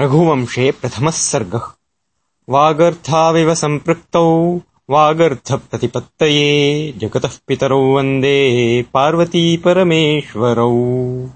रघुवंशे प्रथमः सर्गः। वागर्थाविव सम्पृक्तौ वागर्थप्रतिपत्तये जगतः पितरौ वन्दे पार्वती परमेश्वरौ।